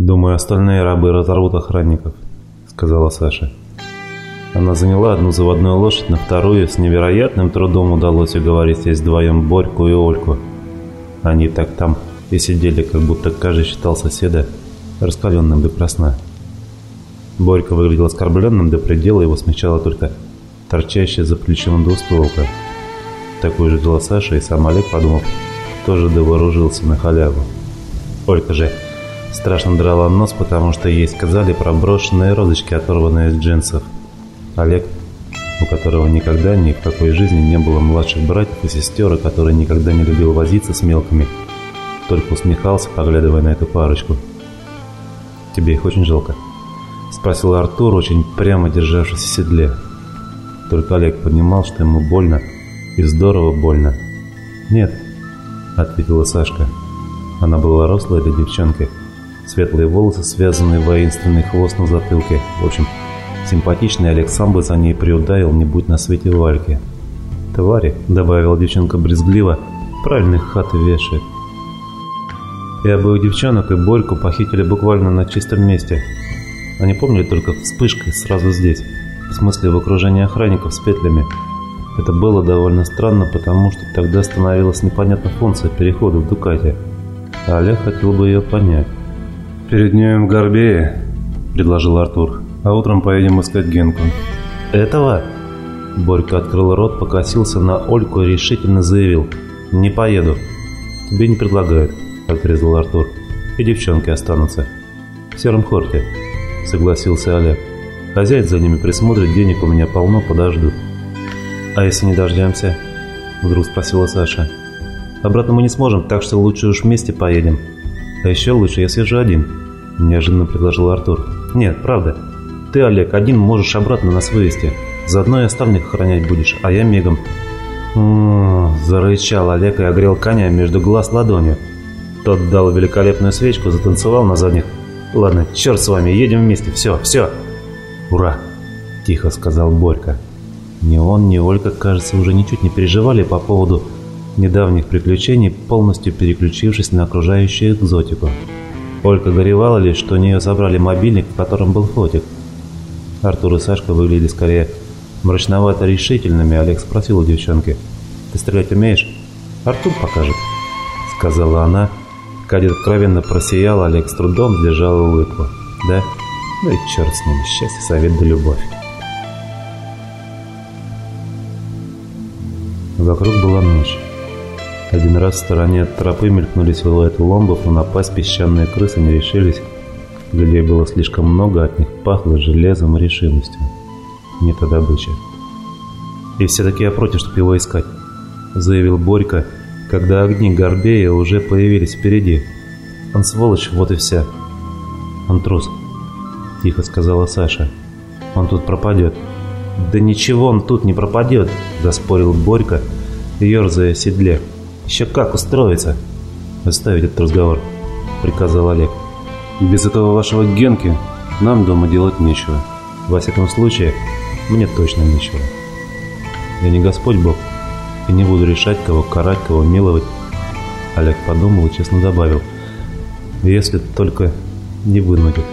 «Думаю, остальные рабы разорвут охранников», — сказала Саша. Она заняла одну заводную лошадь, на вторую с невероятным трудом удалось уговорить здесь вдвоем Борьку и Ольку. Они так там и сидели, как будто каждый считал соседа раскаленным до красна. Борька выглядел оскорбленным до предела, его смягчала только торчащая за плечом двустволка. Такой же дела Саша, и сам Олег, подумав, тоже довооружился на халяву. Олька же страшно драла нос, потому что ей сказали про брошенные розочки, оторванные из джинсов. Олег, у которого никогда ни в какой жизни не было младших братьев и сестер, и который никогда не любил возиться с мелкими, только усмехался, поглядывая на эту парочку. «Тебе их очень жалко?» – спросил Артур, очень прямо державшись в седле. Только Олег понимал, что ему больно, и здорово больно. «Нет», – ответила Сашка. Она была рослой для девчонки. Светлые волосы, связанные воинственный хвост на затылке. В общем, Симпатичный сам бы за ней приударил, не будь на свете Вальки. «Твари», — добавила девчонка брезгливо, — «правильных хаты вешает». И обоих девчонок и Борьку похитили буквально на чистом месте. Они помнили только вспышкой сразу здесь, в смысле в окружении охранников с петлями. Это было довольно странно, потому что тогда становилась непонятна функция перехода в Дукате. А Олег хотел бы ее понять. «Перед днем в Горбее», — предложил Артур а утром поедем искать Генку». «Этого?» Борька открыл рот, покосился на Ольку и решительно заявил. «Не поеду». «Тебе не предлагают», — отрезал Артур. «И девчонки останутся». «В сером хорте», — согласился Олег. «Хозяин за ними присмотрит, денег у меня полно, подождут». «А если не дождемся?» — вдруг спросила Саша. «Обратно мы не сможем, так что лучше уж вместе поедем». «А еще лучше я съезжу один», — неожиданно предложил Артур. «Нет, правда». Ты, Олег, один можешь обратно нас вывести. Заодно и остальных охранять будешь, а я мигом». Зарычал Олег и огрел коня между глаз ладонью. Тот дал великолепную свечку, затанцевал на задних. «Ладно, черт с вами, едем вместе, все, все!» «Ура!» – тихо сказал Борька. Ни он, ни Ольга, кажется, уже ничуть не переживали по поводу недавних приключений, полностью переключившись на окружающую экзотику. Ольга горевала лишь, что у нее забрали мобильник, в котором был фотик – Артур и Сашка выглядели скорее мрачновато решительными. Олег спросил у девчонки, «Ты стрелять умеешь?» «Артур покажет», — сказала она. Кадет откровенно просиял, Олег с трудом сдержал улыбку. «Да? Ну и черт с ним, счастье, совет да любовь». Вокруг была ночь. Один раз в стороне от тропы мелькнули силуэты ломбов, но напасть песчаные крысы не решились. Людей было слишком много, от них пахло железом и решимостью. Не та добыча. «И все-таки я против, чтобы его искать», — заявил Борька, когда огни Горбея уже появились впереди. «Он сволочь, вот и вся». «Он трус», — тихо сказала Саша. «Он тут пропадет». «Да ничего он тут не пропадет», — заспорил Борька, ерзая в седле. «Еще как устроиться?» «Оставить этот разговор», — приказал Олег. Без этого вашего Генки нам дома делать нечего. Во всяком случае, мне точно нечего. Я не Господь Бог и не буду решать, кого карать, кого миловать. Олег подумал и честно добавил, если только не вынудит.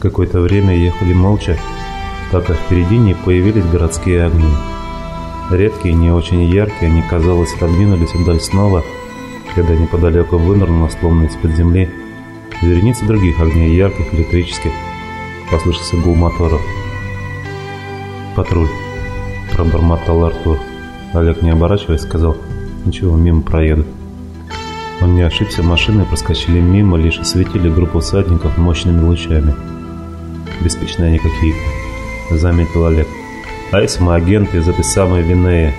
Какое-то время ехали молча, пока впереди не появились городские огни. Редкие, не очень яркие, они, казалось, отодвинулись вдаль снова, когда неподалеку вынырнула, словно из-под земли, вереница других огней, ярких, электрических. Послышался гул моторов. «Патруль», — пробормотал Артур. Олег, не оборачиваясь, сказал, «Ничего, мимо проеду». Он не ошибся, машины проскочили мимо, лишь осветили группу всадников мощными лучами. «Беспечные они какие-то», — заметил Олег. А если мы агенты из этой самой Винеи?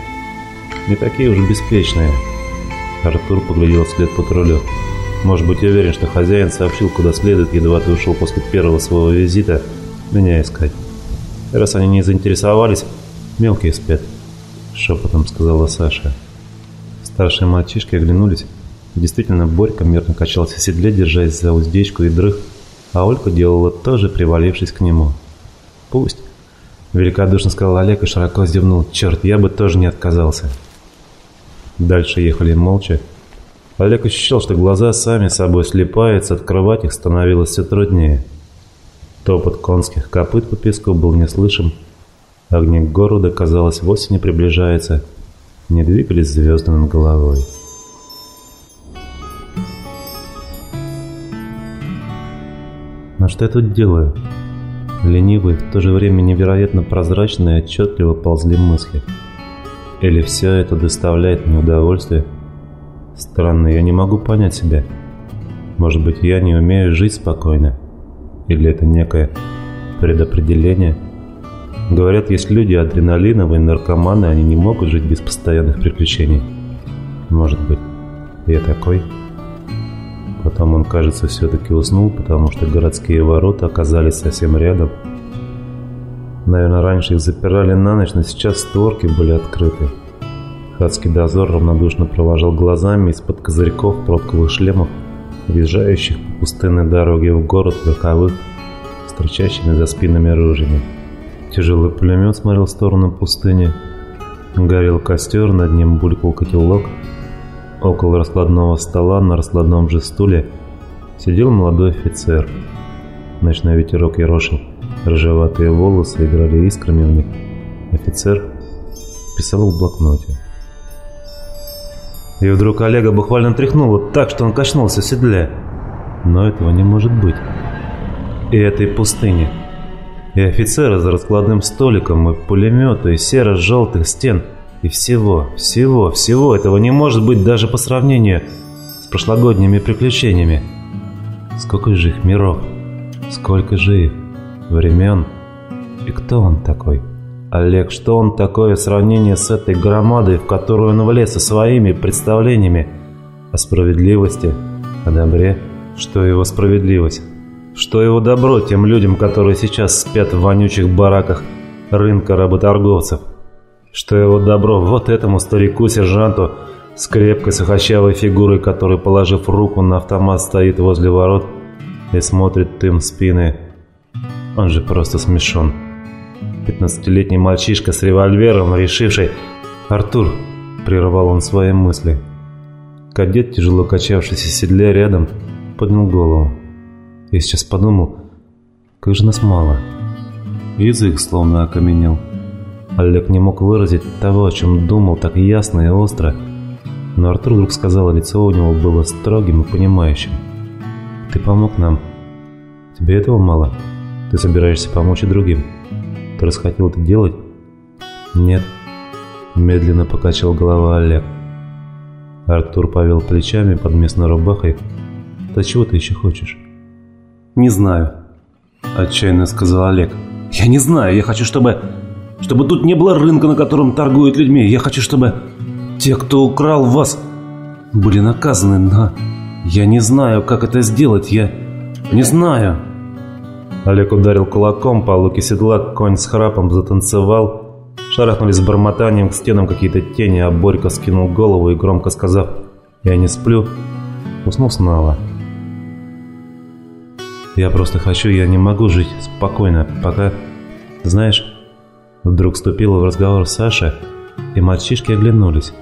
Не такие уже беспечные. Артур поглядел вслед патрулю. Может быть уверен, что хозяин сообщил, куда следует, едва ты ушел после первого своего визита меня искать. Раз они не заинтересовались, мелкие спят, шепотом сказала Саша. Старшие мальчишки оглянулись. Действительно, Борька мирно качался в седле, держась за уздечку и дрых, а Олька делала то же, привалившись к нему. Пусть. Великодушно сказал Олег и широко зевнул. Черт, я бы тоже не отказался. Дальше ехали молча, Олег ощущал, что глаза сами собой слепаются, открывать их становилось все труднее. Топот конских копыт по песку был неслышим. Огни города, казалось, вовсе не приближаются, не двигались звезды над головой. Но что я тут делаю? Ленивые, в то же время невероятно прозрачные и отчетливо ползли мысли. Или все это доставляет мне удовольствие? Странно, я не могу понять себя. Может быть, я не умею жить спокойно? Или это некое предопределение? Говорят, есть люди адреналиновые, наркоманы, они не могут жить без постоянных приключений. Может быть, я такой? Потом он, кажется, все-таки уснул, потому что городские ворота оказались совсем рядом. Наверное, раньше их запирали на ночь, но сейчас створки были открыты. Хадский дозор равнодушно провожал глазами из-под козырьков пробковых шлемов, въезжающих по пустынной дороге в город верховых, с торчащими за спинами ружьями. Тяжелый пулемет смотрел в сторону пустыни. Горел костер, над ним булькал котелок. Около раскладного стола на раскладном же стуле сидел молодой офицер. Ночной ветерок ерошил. Рыжеватые волосы играли искрами в них. Офицер писал в блокноте. И вдруг Олега буквально тряхнуло так, что он качнулся в седле. Но этого не может быть. И этой пустыни. И офицера за раскладным столиком, и пулемета, и серо-желтых стен. И всего, всего, всего этого не может быть даже по сравнению с прошлогодними приключениями. Сколько же их миров, сколько же их времен. И кто он такой? Олег, что он такое в сравнении с этой громадой, в которую он влез со своими представлениями о справедливости, о добре? Что его справедливость? Что его добро тем людям, которые сейчас спят в вонючих бараках рынка работорговцев? Что его добро вот этому старику-сержанту с крепкой сухощавой фигурой, который, положив руку на автомат, стоит возле ворот и смотрит им спины? Он же просто смешон. Пятнадцатилетний мальчишка с револьвером, решивший... «Артур!» – прервал он свои мысли. Кадет, тяжело качавшийся в седле рядом, поднял голову. Я сейчас подумал, как же нас мало. Язык словно окаменел. Олег не мог выразить того, о чем думал, так ясно и остро. Но Артур вдруг сказал, лицо у него было строгим и понимающим. «Ты помог нам. Тебе этого мало. Ты собираешься помочь и другим». Ты расхотел это делать? Нет. Медленно покачал голова Олег. Артур повел плечами под местной рубахой. Да чего ты еще хочешь? Не знаю. Отчаянно сказал Олег. Я не знаю. Я хочу, чтобы... Чтобы тут не было рынка, на котором торгуют людьми. Я хочу, чтобы те, кто украл вас, были наказаны. Но я не знаю, как это сделать. Я не знаю. Олег ударил кулаком по луке седла, конь с храпом затанцевал. Шарахнулись бормотанием к стенам какие-то тени, а Борька скинул голову и, громко сказав «Я не сплю», уснул снова. «Я просто хочу, я не могу жить спокойно, пока...» «Знаешь...» Вдруг вступила в разговор Саша, и мальчишки оглянулись.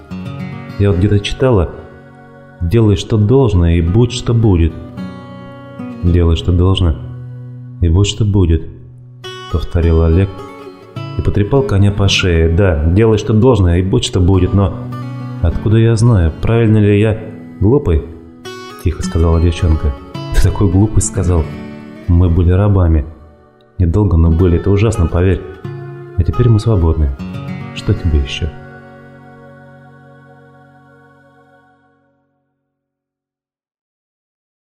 «Я вот где-то читала...» «Делай, что должно, и будь, что будет». «Делай, что должно...» И вот что будет, повторил Олег и потрепал коня по шее. Да, делай что должно, и будь что будет, но откуда я знаю, правильно ли я глупый? Тихо сказала девчонка. Ты такой глупый сказал. Мы были рабами. Недолго, но были. Это ужасно, поверь. А теперь мы свободны. Что тебе еще?»